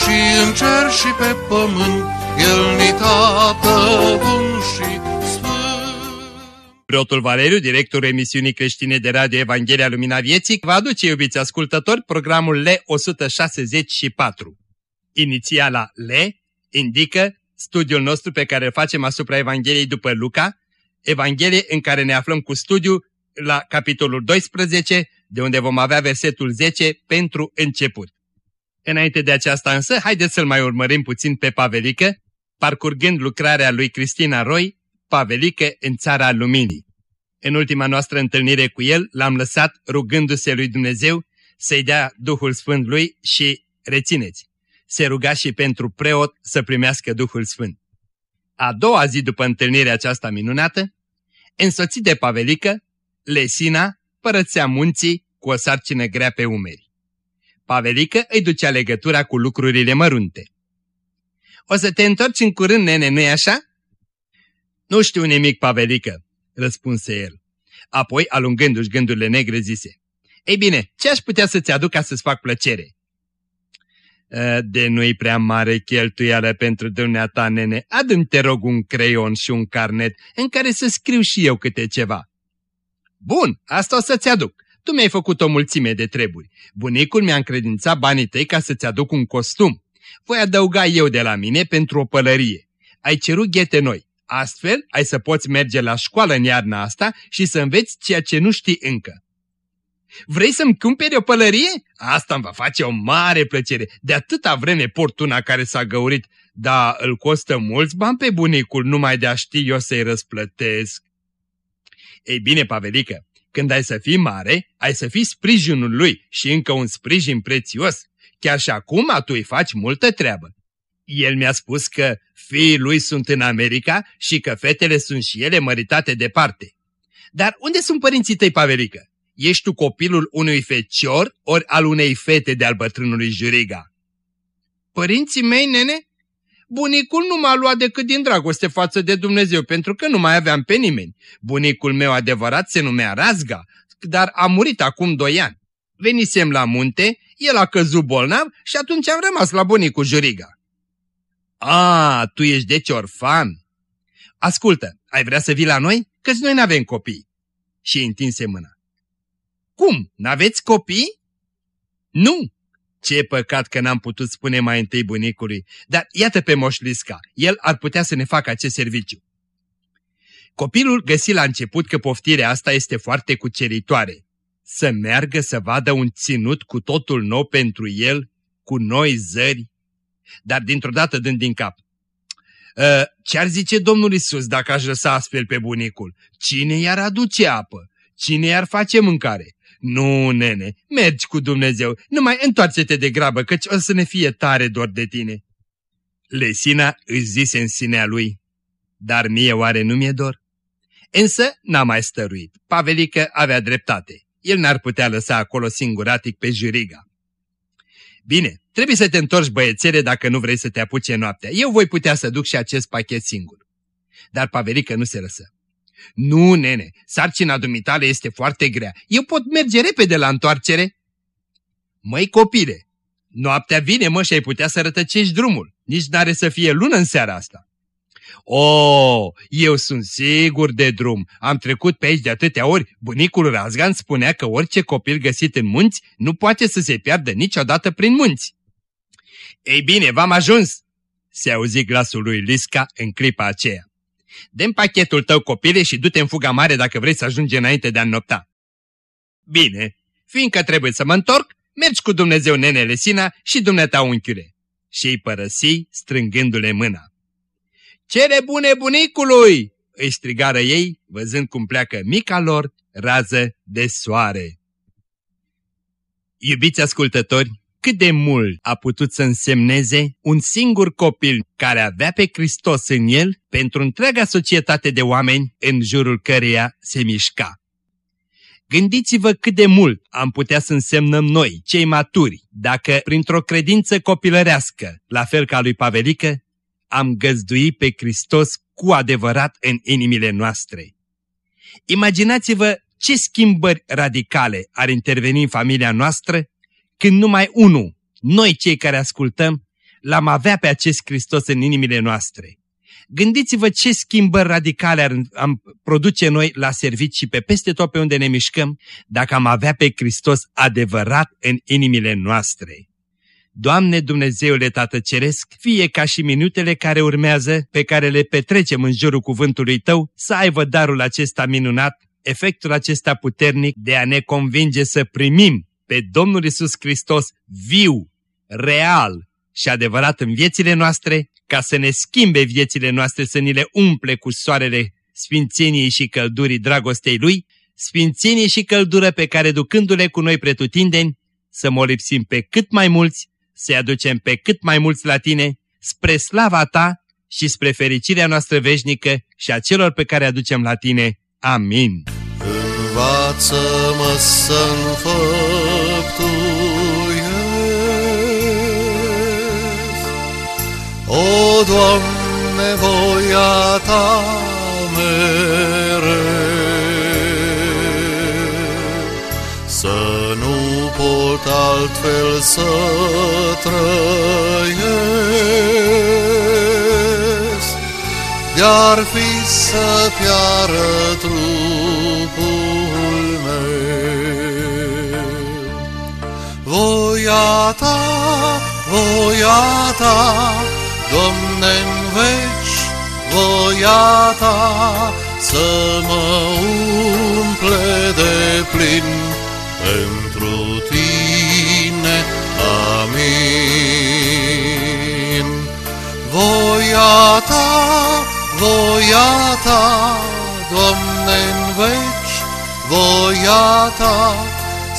și în cer și pe pământ, El ni tată bun și Preotul Valeriu, directorul emisiunii creștine de radio Evanghelia Lumina Vieții, va aduce, iubiți ascultători, programul L164. Inițiala L indică studiul nostru pe care îl facem asupra Evangheliei după Luca, Evanghelie în care ne aflăm cu studiu la capitolul 12, de unde vom avea versetul 10 pentru început. Înainte de aceasta însă, haideți să-l mai urmărim puțin pe Pavelică, parcurgând lucrarea lui Cristina Roy, Pavelică în Țara Luminii. În ultima noastră întâlnire cu el, l-am lăsat rugându-se lui Dumnezeu să-i dea Duhul Sfânt lui și, rețineți, se ruga și pentru preot să primească Duhul Sfânt. A doua zi după întâlnirea aceasta minunată, însoțit de Pavelică, Lesina părățea munții cu o sarcină grea pe umeri. Pavelică îi ducea legătura cu lucrurile mărunte. O să te întorci în curând, nene, nu-i așa?" Nu știu nimic, Pavelică," răspunse el. Apoi, alungându-și gândurile negre, zise, Ei bine, ce aș putea să-ți aduc ca să-ți fac plăcere?" De nu-i prea mare cheltuială pentru dumneata, nene, adu te rog un creion și un carnet în care să scriu și eu câte ceva." Bun, asta o să-ți aduc. Tu mi-ai făcut o mulțime de treburi. Bunicul mi-a încredințat banii tăi ca să-ți aduc un costum. Voi adăuga eu de la mine pentru o pălărie. Ai cerut ghete noi. Astfel, ai să poți merge la școală în iarna asta și să înveți ceea ce nu știi încă. Vrei să-mi cumperi o pălărie? Asta îmi va face o mare plăcere. De atâta vreme port una care s-a găurit, dar îl costă mulți bani pe bunicul, numai de a ști eu să-i răsplătesc. Ei bine, Pavelică, când ai să fii mare, ai să fii sprijinul lui și încă un sprijin prețios. Chiar și acum tu îi faci multă treabă. El mi-a spus că fiii lui sunt în America și că fetele sunt și ele măritate departe. Dar unde sunt părinții tăi, Pavelică? Ești tu copilul unui fecior ori al unei fete de-al bătrânului Juriga? Părinții mei, nene? Bunicul nu m-a luat decât din dragoste față de Dumnezeu, pentru că nu mai aveam pe nimeni. Bunicul meu adevărat se numea Razga, dar a murit acum doi ani. Venisem la munte, el a căzut bolnav și atunci am rămas la bunicul Juriga. A, tu ești deci orfan. Ascultă, ai vrea să vii la noi? Căci noi n-avem copii. Și întinse mâna. Cum, n-aveți copii? Nu. Ce păcat că n-am putut spune mai întâi bunicului, dar iată pe Moșlisca, el ar putea să ne facă acest serviciu. Copilul găsi la început că poftirea asta este foarte cuceritoare. Să meargă să vadă un ținut cu totul nou pentru el, cu noi zări, dar dintr-o dată dând din cap. Ă, ce ar zice Domnul Isus dacă aș lăsa astfel pe bunicul? Cine i-ar aduce apă? Cine i-ar face mâncare? Nu, nene, mergi cu Dumnezeu, numai întoarce-te de grabă, căci o să ne fie tare dor de tine. Lesina își zise în sinea lui, dar mie oare nu mi-e dor? Însă n-a mai stăruit. Pavelică avea dreptate. El n-ar putea lăsa acolo singuratic pe juriga. Bine, trebuie să te întorci băiețele dacă nu vrei să te apuce noaptea. Eu voi putea să duc și acest pachet singur. Dar Pavelică nu se lăsă. Nu, nene, sarcina dumitale este foarte grea. Eu pot merge repede la întoarcere. Măi copile, noaptea vine mă și ai putea să rătăcești drumul. Nici n-are să fie lună în seara asta. O, eu sunt sigur de drum. Am trecut pe aici de atâtea ori. Bunicul Razgan spunea că orice copil găsit în munți nu poate să se piardă niciodată prin munți. Ei bine, v-am ajuns, se auzi glasul lui Lisca în clipa aceea. Dăm pachetul tău, copile, și du-te în fuga mare dacă vrei să ajungi înainte de a nopta. Bine, fiindcă trebuie să mă întorc, mergi cu Dumnezeu nenele Sina și dumneata unchiule. Și îi părăsi strângându-le mâna. Cere bune bunicului!" îi strigară ei, văzând cum pleacă mica lor rază de soare. Iubiți ascultători, cât de mult a putut să însemneze un singur copil care avea pe Hristos în el pentru întreaga societate de oameni în jurul căreia se mișca. Gândiți-vă cât de mult am putea să însemnăm noi, cei maturi, dacă printr-o credință copilărească, la fel ca lui Pavelică, am găzduit pe Hristos cu adevărat în inimile noastre. Imaginați-vă ce schimbări radicale ar interveni în familia noastră când numai unul, noi cei care ascultăm, l-am avea pe acest Hristos în inimile noastre. Gândiți-vă ce schimbări radicale ar, am produce noi la servici și pe peste tot pe unde ne mișcăm dacă am avea pe Hristos adevărat în inimile noastre. Doamne Dumnezeule Tată Ceresc, fie ca și minutele care urmează, pe care le petrecem în jurul cuvântului Tău, să aibă darul acesta minunat, efectul acesta puternic de a ne convinge să primim pe Domnul Isus Hristos viu, real și adevărat în viețile noastre, ca să ne schimbe viețile noastre, să ni le umple cu soarele sfințeniei și căldurii dragostei Lui, sfințenie și căldură pe care ducându-le cu noi pretutindeni, să molipsim pe cât mai mulți, să-i aducem pe cât mai mulți la Tine, spre slava Ta și spre fericirea noastră veșnică și a celor pe care aducem la Tine. Amin. Învață-mă să-mi O, Doamne, voia Ta mereu, Să nu pot altfel să trăiesc, De-ar fi să piară trupul Voia Ta, voia Ta, Doamne, în veci voia ta să mă umple de plin pentru tine. Amin. Voia ta, voia ta, Doamne, în veci voia ta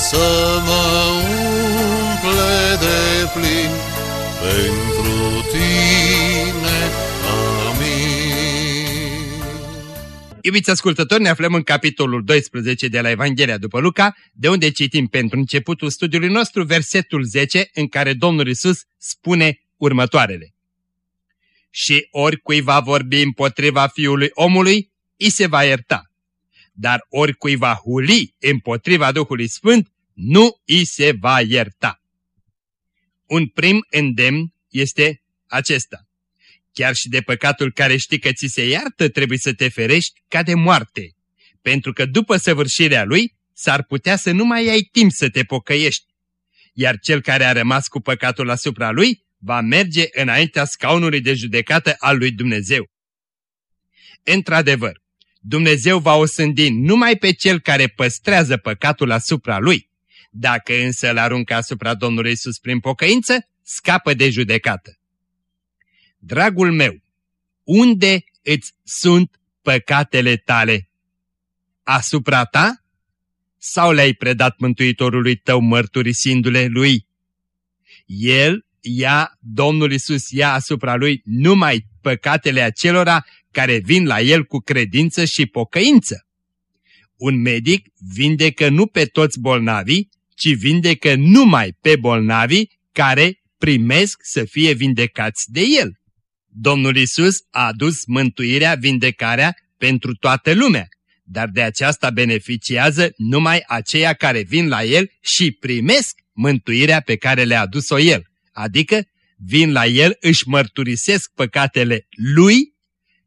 să mă umple pentru tine. Amin. Iubiți ascultători, ne aflăm în capitolul 12 de la Evanghelia după Luca, de unde citim pentru începutul studiului nostru versetul 10, în care Domnul Isus spune următoarele. Și oricui va vorbi împotriva Fiului omului, îi se va ierta. Dar oricui va huli împotriva Duhului Sfânt, nu îi se va ierta. Un prim îndemn este acesta. Chiar și de păcatul care știi că ți se iartă trebuie să te ferești ca de moarte, pentru că după săvârșirea lui s-ar putea să nu mai ai timp să te pocăiești. Iar cel care a rămas cu păcatul asupra lui va merge înaintea scaunului de judecată al lui Dumnezeu. Într-adevăr, Dumnezeu va osândi numai pe cel care păstrează păcatul asupra lui, dacă însă îl aruncă asupra Domnului Isus prin pocăință, scapă de judecată. Dragul meu, unde îți sunt păcatele tale? Asupra ta? Sau le-ai predat Mântuitorului tău mărturisindu-le lui? El ia, Domnul Isus ia asupra lui numai păcatele acelora care vin la el cu credință și pocăință. Un medic vindecă nu pe toți bolnavii, ci vindecă numai pe bolnavii care primesc să fie vindecați de El. Domnul Isus a adus mântuirea, vindecarea pentru toată lumea, dar de aceasta beneficiază numai aceia care vin la El și primesc mântuirea pe care le-a adus-o El, adică vin la El, își mărturisesc păcatele Lui,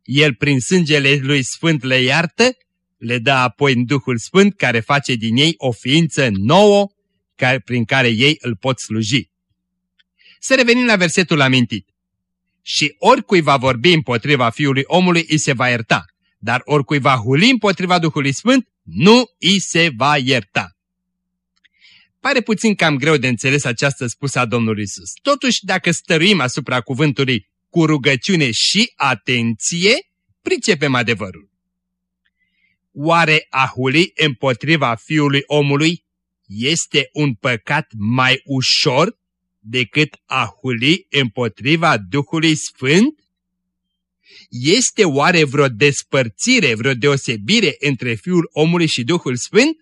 El prin sângele Lui Sfânt le iartă, le dă apoi în Duhul Sfânt care face din ei o ființă nouă, prin care ei îl pot sluji. Să revenim la versetul amintit. Și oricui va vorbi împotriva Fiului omului, îi se va ierta, dar oricui va huli împotriva Duhului Sfânt, nu îi se va ierta. Pare puțin cam greu de înțeles această spusă a Domnului Isus. Totuși, dacă stăruim asupra cuvântului cu rugăciune și atenție, pricepem adevărul. Oare a huli împotriva Fiului omului este un păcat mai ușor decât a huli împotriva Duhului Sfânt? Este oare vreo despărțire, vreo deosebire între Fiul omului și Duhul Sfânt?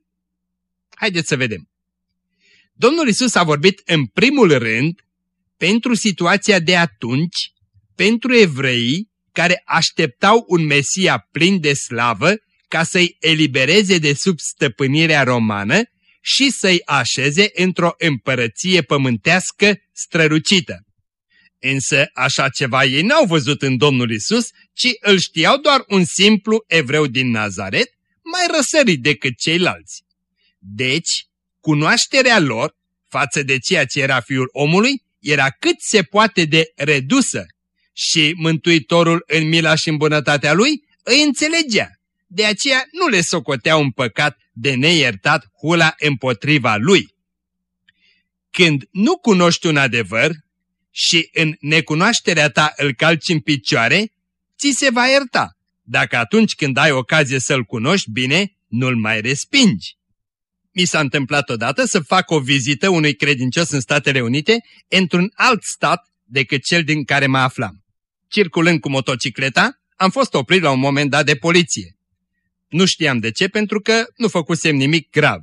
Haideți să vedem. Domnul Isus a vorbit în primul rând pentru situația de atunci, pentru evrei care așteptau un Mesia plin de slavă ca să-i elibereze de sub stăpânirea romană și să-i așeze într-o împărăție pământească strălucită. Însă așa ceva ei n-au văzut în Domnul Isus, ci îl știau doar un simplu evreu din Nazaret, mai răsărit decât ceilalți. Deci, cunoașterea lor față de ceea ce era Fiul omului era cât se poate de redusă și Mântuitorul în mila și în bunătatea lui îi înțelegea. De aceea nu le socotea un păcat de neiertat hula împotriva lui. Când nu cunoști un adevăr și în necunoașterea ta îl calci în picioare, ți se va ierta, dacă atunci când ai ocazie să-l cunoști bine, nu-l mai respingi. Mi s-a întâmplat odată să fac o vizită unui credincios în Statele Unite într-un alt stat decât cel din care mă aflam. Circulând cu motocicleta, am fost oprit la un moment dat de poliție. Nu știam de ce, pentru că nu făcusem nimic grav.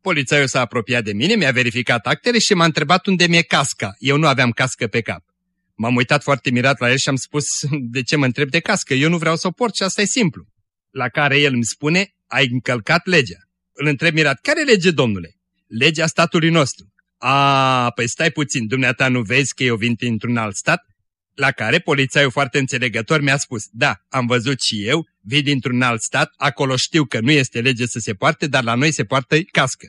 Polițaiul s-a apropiat de mine, mi-a verificat actele și m-a întrebat unde mi-e casca. Eu nu aveam cască pe cap. M-am uitat foarte mirat la el și am spus, de ce mă întreb de cască? Eu nu vreau să o port și asta e simplu. La care el îmi spune, ai încălcat legea. Îl întreb mirat, care lege, domnule? Legea statului nostru. A, păi stai puțin, dumneata nu vezi că eu vin dintr-un alt stat? La care polițaiul foarte înțelegător mi-a spus, da, am văzut și eu, vii dintr-un alt stat, acolo știu că nu este lege să se poarte, dar la noi se poartă cască.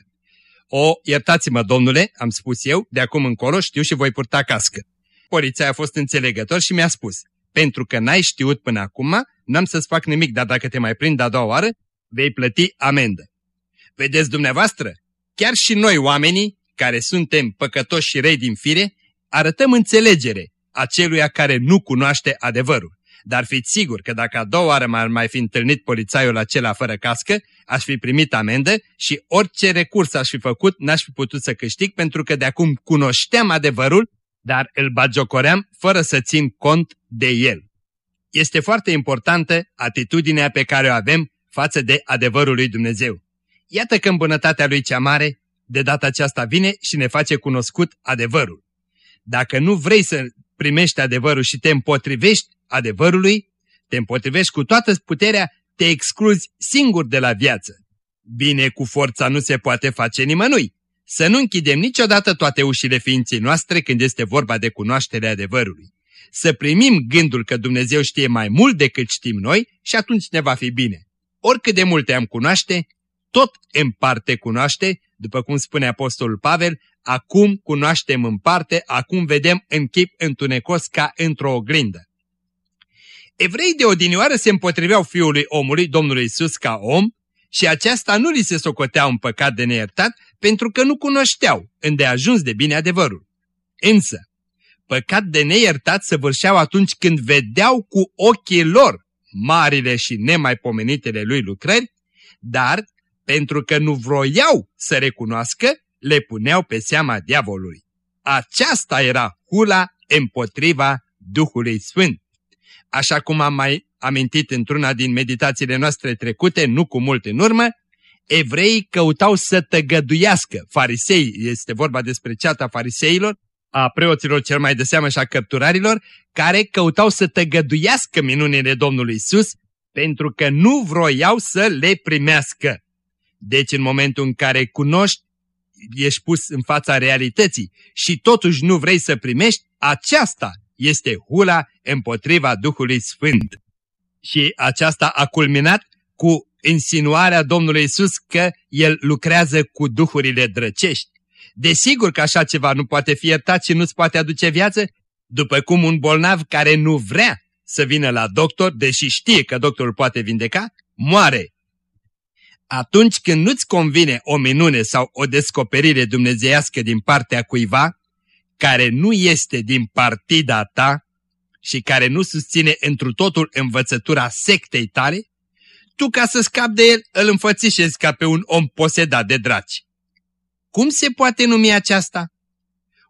O, iertați-mă, domnule, am spus eu, de acum încolo știu și voi purta cască. Poliția a fost înțelegător și mi-a spus, pentru că n-ai știut până acum, n-am să-ți fac nimic, dar dacă te mai prind a doua oară, vei plăti amendă. Vedeți dumneavoastră, chiar și noi oamenii, care suntem păcătoși și rei din fire, arătăm înțelegere aceluia care nu cunoaște adevărul. Dar fiți sigur că dacă a doua oară m-ar mai fi întâlnit polițaiul acela fără cască, aș fi primit amendă și orice recurs aș fi făcut n-aș fi putut să câștig pentru că de acum cunoșteam adevărul, dar îl bagiocoream fără să țin cont de el. Este foarte importantă atitudinea pe care o avem față de adevărul lui Dumnezeu. Iată că în bunătatea lui cea mare, de data aceasta vine și ne face cunoscut adevărul. Dacă nu vrei să primești adevărul și te împotrivești adevărului, te împotrivești cu toată puterea, te excluzi singur de la viață. Bine, cu forța nu se poate face nimănui. Să nu închidem niciodată toate ușile ființei noastre când este vorba de cunoașterea adevărului. Să primim gândul că Dumnezeu știe mai mult decât știm noi și atunci ne va fi bine. Oricât de multe am cunoaște, tot în parte cunoaște, după cum spune Apostolul Pavel, acum cunoaștem în parte, acum vedem în chip întunecos ca într-o oglindă. Evrei de odinioară se împotriveau Fiului omului, Domnului Isus, ca om, și aceasta nu li se socotea un păcat de neiertat, pentru că nu cunoșteau îndeajuns de bine adevărul. Însă, păcat de neiertat săvârșeau atunci când vedeau cu ochii lor marile și nemaipomenitele lui lucrări, dar, pentru că nu vroiau să recunoască, le puneau pe seama diavolului. Aceasta era hula împotriva Duhului Sfânt. Așa cum am mai amintit într-una din meditațiile noastre trecute, nu cu mult în urmă, evreii căutau să tăgăduiască farisei, este vorba despre ceata fariseilor, a preoților cel mai de seamă și a căpturarilor, care căutau să tăgăduiască minunile Domnului Isus, pentru că nu vroiau să le primească. Deci în momentul în care cunoști, ești pus în fața realității și totuși nu vrei să primești, aceasta este hula împotriva Duhului Sfânt. Și aceasta a culminat cu insinuarea Domnului Isus că El lucrează cu duhurile drăcești. Desigur că așa ceva nu poate fi iertat și nu-ți poate aduce viață, după cum un bolnav care nu vrea să vină la doctor, deși știe că doctorul poate vindeca, moare. Atunci când nu-ți convine o minune sau o descoperire dumnezeiască din partea cuiva, care nu este din partida ta și care nu susține întru totul învățătura sectei tale, tu ca să scapi de el îl înfățișezi ca pe un om posedat de draci. Cum se poate numi aceasta?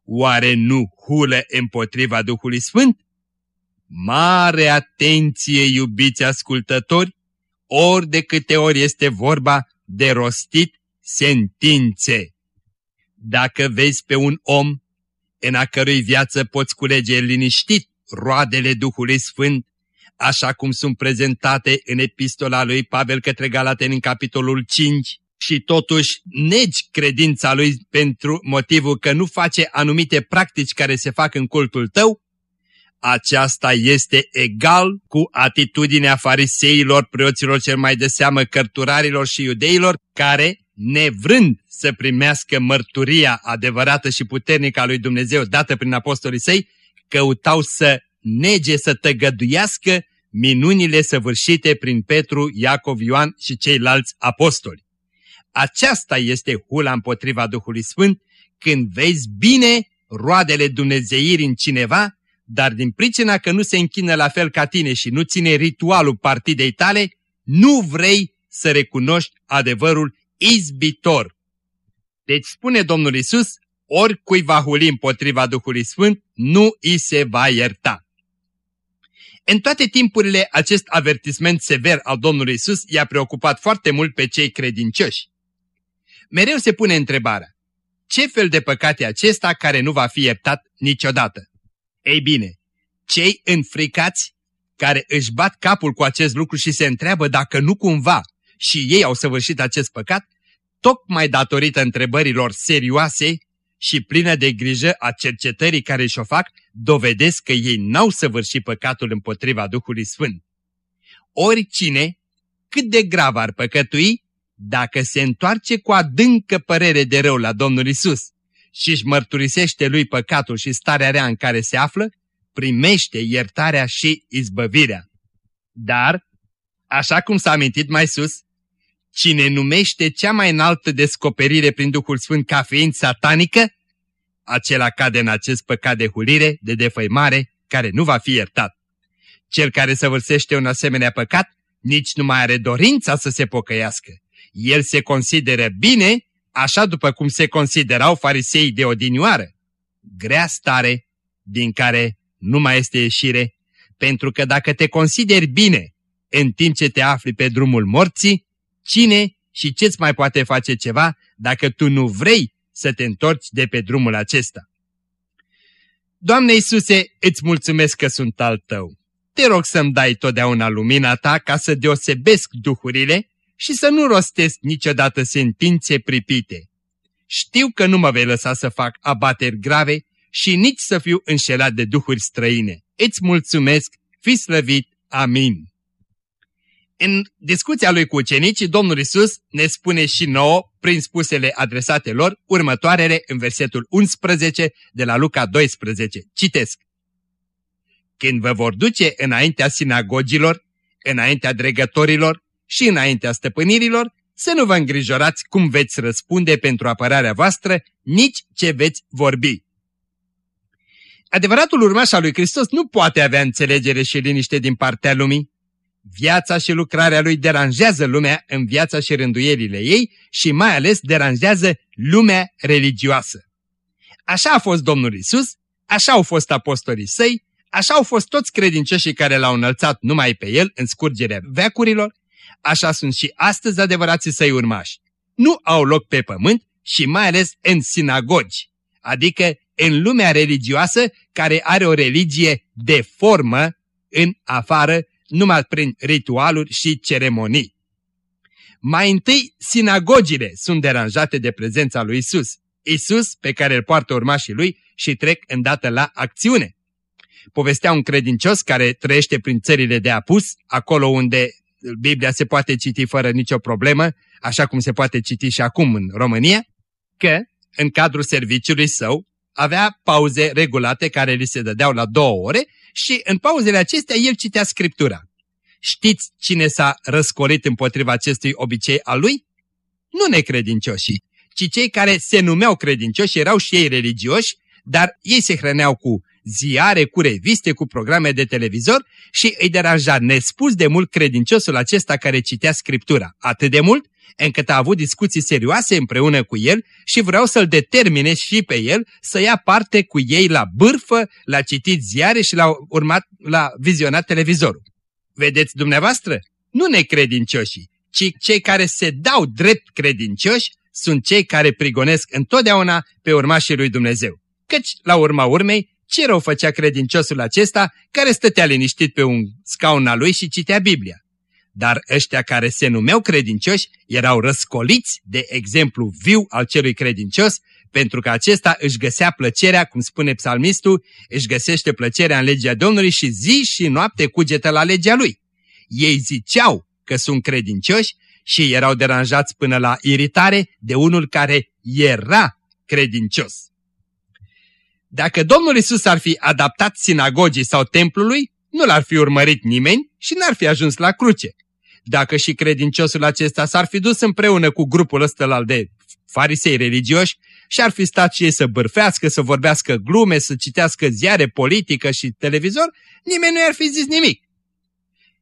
oare nu hulă împotriva Duhului Sfânt? Mare atenție, iubiți ascultători, ori de câte ori este vorba de rostit sentințe. Dacă vezi pe un om în a cărui viață poți culege liniștit roadele Duhului Sfânt, așa cum sunt prezentate în epistola lui Pavel către Galaten în capitolul 5, și totuși negi credința lui pentru motivul că nu face anumite practici care se fac în cultul tău, aceasta este egal cu atitudinea fariseilor, preoților cel mai de seamă cărturarilor și iudeilor, care, nevrând să primească mărturia adevărată și puternică a lui Dumnezeu dată prin apostolii săi, căutau să nege, să tăgăduiască minunile săvârșite prin Petru, Iacov, Ioan și ceilalți apostoli. Aceasta este hula împotriva Duhului Sfânt când vezi bine roadele dumnezeirii în cineva, dar din pricina că nu se închină la fel ca tine și nu ține ritualul partidei tale, nu vrei să recunoști adevărul izbitor. Deci spune Domnul Isus, oricui va huli împotriva Duhului Sfânt, nu îi se va ierta. În toate timpurile, acest avertisment sever al Domnului Isus i-a preocupat foarte mult pe cei credincioși. Mereu se pune întrebarea, ce fel de păcat e acesta care nu va fi iertat niciodată? Ei bine, cei înfricați care își bat capul cu acest lucru și se întreabă dacă nu cumva și ei au săvârșit acest păcat, tocmai datorită întrebărilor serioase și plină de grijă a cercetării care și-o fac, dovedesc că ei n-au săvârșit păcatul împotriva Duhului Sfânt. Oricine, cât de grav ar păcătui, dacă se întoarce cu adâncă părere de rău la Domnul Isus și își mărturisește lui păcatul și starea rea în care se află, primește iertarea și izbăvirea. Dar, așa cum s-a amintit mai sus, cine numește cea mai înaltă descoperire prin Duhul Sfânt ca fiind satanică, acela cade în acest păcat de hulire, de defăimare, care nu va fi iertat. Cel care săvârșește un asemenea păcat nici nu mai are dorința să se pocăiască. El se consideră bine, așa după cum se considerau farisei de odinioară. Grea stare, din care nu mai este ieșire, pentru că dacă te consideri bine în timp ce te afli pe drumul morții, cine și ce-ți mai poate face ceva dacă tu nu vrei să te întorci de pe drumul acesta? Doamne Iisuse, îți mulțumesc că sunt al tău. Te rog să-mi dai totdeauna lumina ta ca să deosebesc duhurile și să nu rostesc niciodată sentințe pripite. Știu că nu mă vei lăsa să fac abateri grave și nici să fiu înșelat de duhuri străine. Îți mulțumesc, fi slăvit, amin. În discuția lui cu ucenicii, Domnul Isus ne spune și nouă, prin spusele adresate lor, următoarele în versetul 11 de la Luca 12. Citesc. Când vă vor duce înaintea sinagogilor, înaintea dregătorilor și înaintea stăpânirilor, să nu vă îngrijorați cum veți răspunde pentru apărarea voastră, nici ce veți vorbi. Adevăratul urmaș al lui Hristos nu poate avea înțelegere și liniște din partea lumii. Viața și lucrarea lui deranjează lumea în viața și rânduierile ei și mai ales deranjează lumea religioasă. Așa a fost Domnul Isus, așa au fost apostolii săi, așa au fost toți credincioșii care l-au înălțat numai pe el în scurgerea veacurilor, așa sunt și astăzi adevărații săi urmași. Nu au loc pe pământ și mai ales în sinagogi, adică în lumea religioasă care are o religie de formă în afară, numai prin ritualuri și ceremonii. Mai întâi, sinagogile sunt deranjate de prezența lui Isus. Isus, pe care îl poartă urmașii lui și trec îndată la acțiune. Povestea un credincios care trăiește prin țările de apus, acolo unde Biblia se poate citi fără nicio problemă, așa cum se poate citi și acum în România, că, în cadrul serviciului său, avea pauze regulate care li se dădeau la două ore și în pauzele acestea el citea Scriptura. Știți cine s-a răscolit împotriva acestui obicei al lui? Nu necredincioșii, ci cei care se numeau credincioși, erau și ei religioși, dar ei se hrăneau cu ziare, cu reviste, cu programe de televizor și îi deranja nespus de mult credinciosul acesta care citea Scriptura. Atât de mult încât a avut discuții serioase împreună cu el și vreau să-l determine și pe el să ia parte cu ei la bârfă, la citit ziare și la urmat, la vizionat televizorul. Vedeți dumneavoastră? Nu necredincioșii, ci cei care se dau drept credincioși sunt cei care prigonesc întotdeauna pe urmașii lui Dumnezeu. Căci, la urma urmei, ce rău făcea credinciosul acesta care stătea liniștit pe un scaun al lui și citea Biblia? Dar ăștia care se numeau credincioși erau răscoliți de exemplu viu al celui credincios, pentru că acesta își găsea plăcerea, cum spune psalmistul, își găsește plăcerea în legea Domnului și zi și noapte cugetă la legea lui. Ei ziceau că sunt credincioși și erau deranjați până la iritare de unul care era credincios. Dacă Domnul Isus ar fi adaptat sinagogii sau templului, nu l-ar fi urmărit nimeni și n-ar fi ajuns la cruce. Dacă și credinciosul acesta s-ar fi dus împreună cu grupul ăsta de farisei religioși și ar fi stat și ei să bârfească, să vorbească glume, să citească ziare, politică și televizor, nimeni nu i-ar fi zis nimic.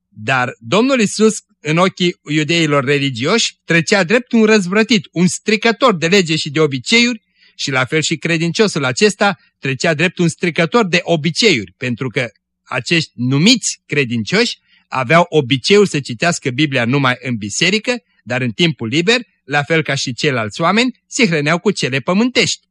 Dar Domnul Isus, în ochii iudeilor religioși, trecea drept un răzvrătit, un stricător de lege și de obiceiuri și la fel și credinciosul acesta trecea drept un stricător de obiceiuri, pentru că acești numiți credincioși aveau obiceiul să citească Biblia numai în biserică, dar în timpul liber, la fel ca și ceilalți oameni, se hrăneau cu cele pământești.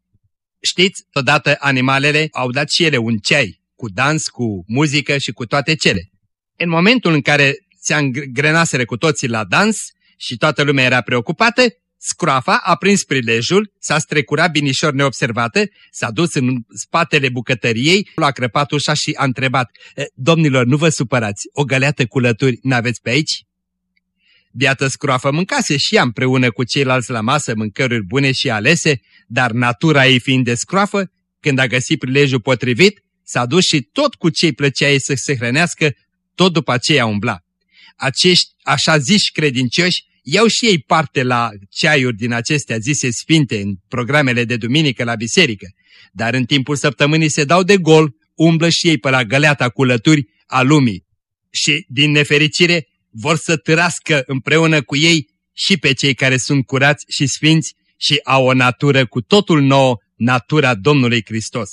Știți, odată animalele au dat și ele un ceai, cu dans, cu muzică și cu toate cele. În momentul în care se angrenaseră cu toții la dans și toată lumea era preocupată, Scroafa a prins prilejul, s-a strecurat binișor neobservată, s-a dus în spatele bucătăriei, a crăpat ușa și a întrebat, Domnilor, nu vă supărați, o găleată cu lături n-aveți pe aici?" Biată scroafă mâncase și ea împreună cu ceilalți la masă mâncăruri bune și alese, dar natura ei fiind de scroafă, când a găsit prilejul potrivit, s-a dus și tot cu cei plăcea ei să se hrănească, tot după aceea umbla. Acești așa ziși credincioși iau și ei parte la ceaiuri din acestea zise sfinte în programele de duminică la biserică, dar în timpul săptămânii se dau de gol, umblă și ei pe la găleata cu lături a lumii și, din nefericire, vor să târască împreună cu ei și pe cei care sunt curați și sfinți și au o natură cu totul nouă, natura Domnului Hristos.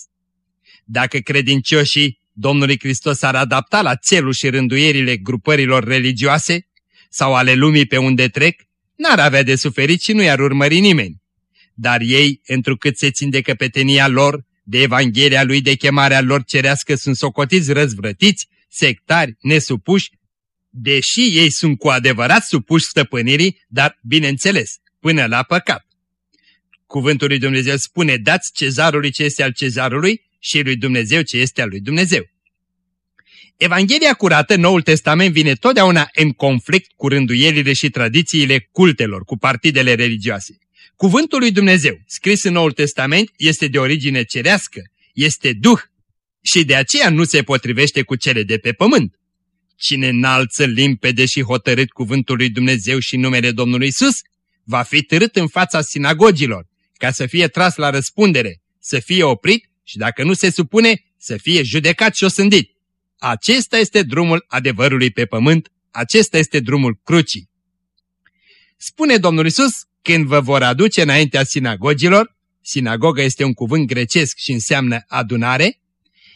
Dacă credincioșii Domnului Hristos ar adapta la țelul și rânduierile grupărilor religioase, sau ale lumii pe unde trec, n-ar avea de suferit și nu i-ar urmări nimeni. Dar ei, întrucât se țin de căpetenia lor, de Evanghelia lui, de chemarea lor cerească, sunt socotiți răzvrătiți, sectari, nesupuși, deși ei sunt cu adevărat supuși stăpânirii, dar, bineînțeles, până la păcat. Cuvântul lui Dumnezeu spune, dați cezarului ce este al cezarului și lui Dumnezeu ce este al lui Dumnezeu. Evanghelia curată, Noul Testament, vine totdeauna în conflict cu rânduielile și tradițiile cultelor, cu partidele religioase. Cuvântul lui Dumnezeu, scris în Noul Testament, este de origine cerească, este Duh și de aceea nu se potrivește cu cele de pe pământ. Cine înalță limpede și hotărât cuvântul lui Dumnezeu și numele Domnului Isus, va fi târât în fața sinagogilor, ca să fie tras la răspundere, să fie oprit și dacă nu se supune, să fie judecat și osândit. Acesta este drumul adevărului pe pământ, acesta este drumul crucii. Spune Domnul Isus, când vă vor aduce înaintea sinagogilor, sinagogă este un cuvânt grecesc și înseamnă adunare,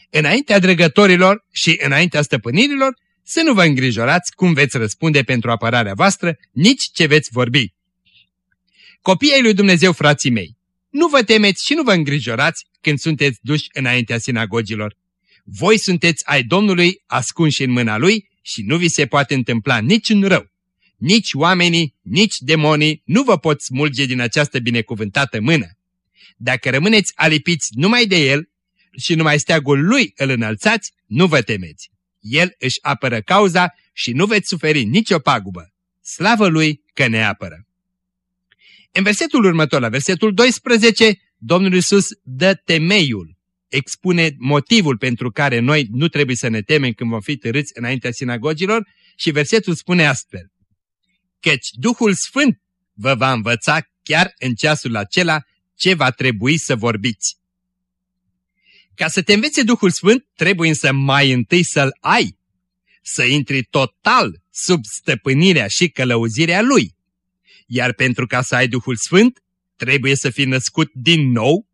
înaintea dregătorilor și înaintea stăpânirilor, să nu vă îngrijorați cum veți răspunde pentru apărarea voastră, nici ce veți vorbi. Copiii lui Dumnezeu, frații mei, nu vă temeți și nu vă îngrijorați când sunteți duși înaintea sinagogilor. Voi sunteți ai Domnului ascunși în mâna Lui și nu vi se poate întâmpla niciun rău. Nici oamenii, nici demonii nu vă pot smulge din această binecuvântată mână. Dacă rămâneți alipiți numai de El și numai steagul Lui îl înălțați, nu vă temeți. El își apără cauza și nu veți suferi nicio pagubă. Slavă Lui că ne apără! În versetul următor, la versetul 12, Domnul Iisus dă temeiul expune motivul pentru care noi nu trebuie să ne temem când vom fi târâți înaintea sinagogilor și versetul spune astfel. Căci Duhul Sfânt vă va învăța chiar în ceasul acela ce va trebui să vorbiți. Ca să te învețe Duhul Sfânt, trebuie însă mai întâi să-L ai, să intri total sub stăpânirea și călăuzirea Lui. Iar pentru ca să ai Duhul Sfânt, trebuie să fii născut din nou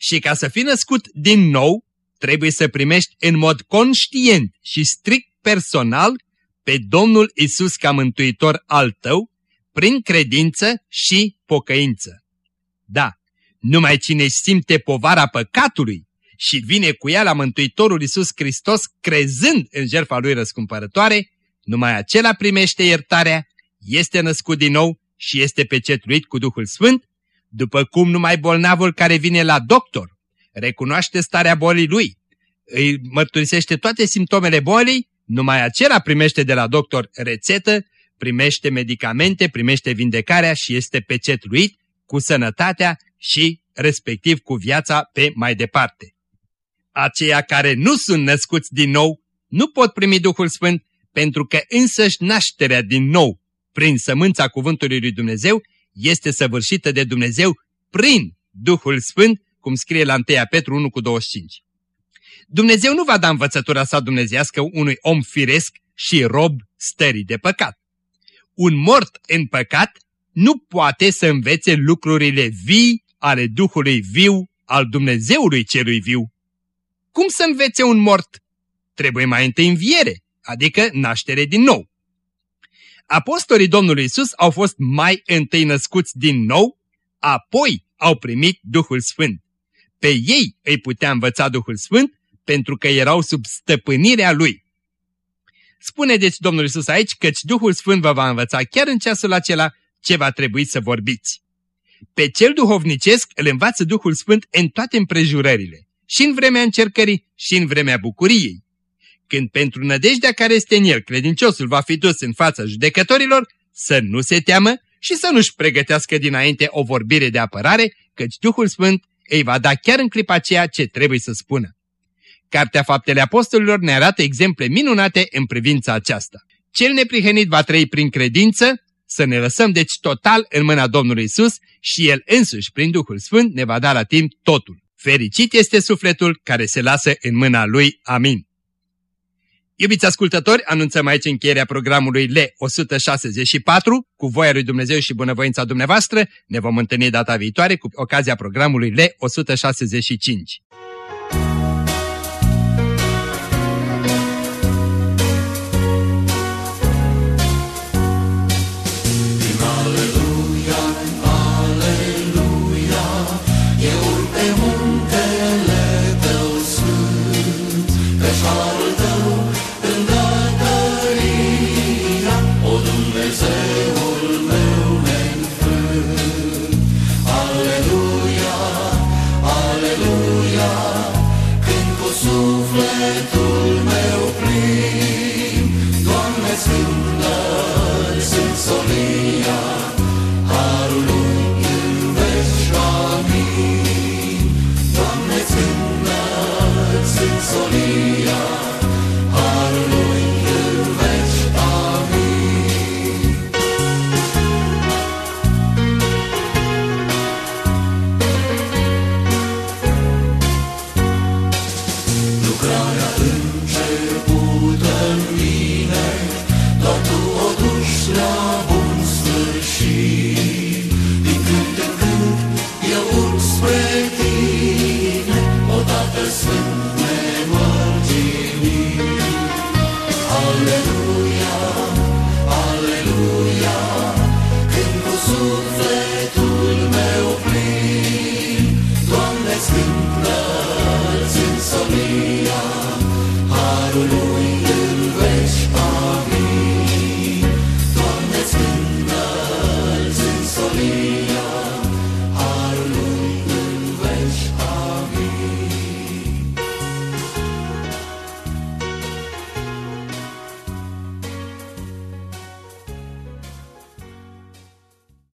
și ca să fii născut din nou, trebuie să primești în mod conștient și strict personal pe Domnul Isus ca mântuitor al tău, prin credință și pocăință. Da, numai cine simte povara păcatului și vine cu ea la Mântuitorul Isus Hristos crezând în jertfa lui răscumpărătoare, numai acela primește iertarea, este născut din nou și este pecetluit cu Duhul Sfânt, după cum numai bolnavul care vine la doctor recunoaște starea bolii lui, îi mărturisește toate simptomele bolii, numai acela primește de la doctor rețetă, primește medicamente, primește vindecarea și este pecetluit cu sănătatea și respectiv cu viața pe mai departe. Aceia care nu sunt născuți din nou nu pot primi Duhul Sfânt pentru că însăși nașterea din nou prin sămânța cuvântului lui Dumnezeu este săvârșită de Dumnezeu prin Duhul Sfânt, cum scrie la 1 Petru 1 cu 25. Dumnezeu nu va da învățătura sa dumnezească unui om firesc și rob stării de păcat. Un mort în păcat nu poate să învețe lucrurile vii ale Duhului viu al Dumnezeului celui viu. Cum să învețe un mort? Trebuie mai întâi înviere, adică naștere din nou. Apostolii Domnului Isus au fost mai întâi născuți din nou, apoi au primit Duhul Sfânt. Pe ei îi putea învăța Duhul Sfânt pentru că erau sub stăpânirea Lui. Spune deci Domnul Isus aici căci Duhul Sfânt vă va învăța chiar în ceasul acela ce va trebui să vorbiți. Pe cel duhovnicesc îl învață Duhul Sfânt în toate împrejurările, și în vremea încercării și în vremea bucuriei. Când pentru nădejdea care este în el credinciosul va fi dus în fața judecătorilor, să nu se teamă și să nu-și pregătească dinainte o vorbire de apărare, căci Duhul Sfânt îi va da chiar în clipa aceea ce trebuie să spună. Cartea Faptele Apostolilor ne arată exemple minunate în privința aceasta. Cel neprihănit va trăi prin credință, să ne lăsăm deci total în mâna Domnului Isus și El însuși, prin Duhul Sfânt, ne va da la timp totul. Fericit este sufletul care se lasă în mâna Lui. Amin. Iubiți ascultători, anunțăm aici încheierea programului L164. Cu voia lui Dumnezeu și bunăvoința dumneavoastră ne vom întâlni data viitoare cu ocazia programului L165.